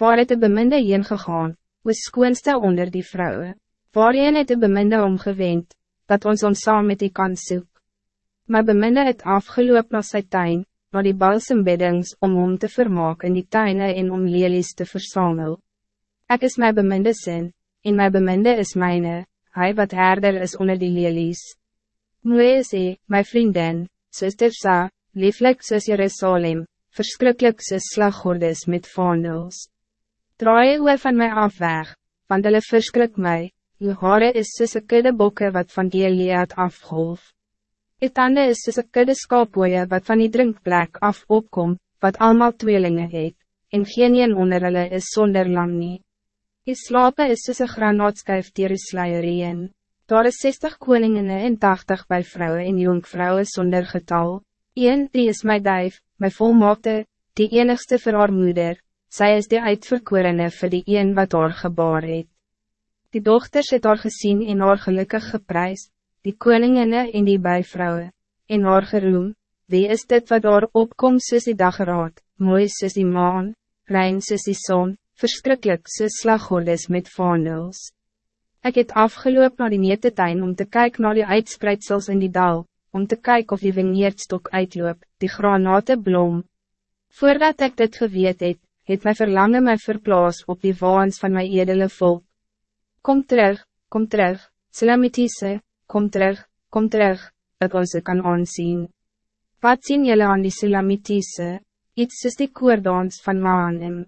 Waar het de beminde heen gegaan, was skoonste onder die vrouwen? Waarheen het de beminde omgewend, dat ons ons saam met die kan soek? Maar beminde het afgeloop na sy tuin, na die balsembeddings om om te vermaak in die tuine en om lelies te versamel. Ik is mijn beminde sin, en mijn beminde is mijne, hij wat herder is onder die lelies. Moe sê, my vriendin, zuster sa, lieflik soos Jerusalem, verschrikkelijk soos slaggordes met vaandels. Draai oor van mij af weg, want hulle verskrik my, uw hare is soos een kudde bokke wat van die leed afgolf. Uw tanden is soos een kudde skaapboeie wat van die drinkplek af opkom, wat allemaal tweelingen het, en geen een onder hulle is zonder lang nie. Uw slape is soos een granaatskijf dier uw sluierien. Daar is 60 koninginnen en 80 bij vrouwen en jonkvrouwen zonder getal. Een, die is mijn duif, mijn volmaakte, die enigste vir haar moeder, Zij is de uitverkorene voor die een wat haar gebaar het. Die dochters het haar gezien en haar gelukkig geprys, die koninginne en die bijvrouwen, en haar geroem, wie is dit wat haar opkom soos die dageraad, mooi soos die maan, rein soos die zon, verschrikkelijk soos slaghoordes met vaandels. Ik het afgeloop naar die netetuin om te kijken naar die uitspreidsels in die dal, om te kijken of die vineerdstok uitloop, die granate blom. Voordat ik dit geweet het, het my verlangen my verplaas op die waans van my edele volk. Kom terug, kom terug, Selamitise, kom terug, kom terug, dat ons het kan aansien. Wat zien jullie aan die Selamitise? Iets is die koordans van Maanem.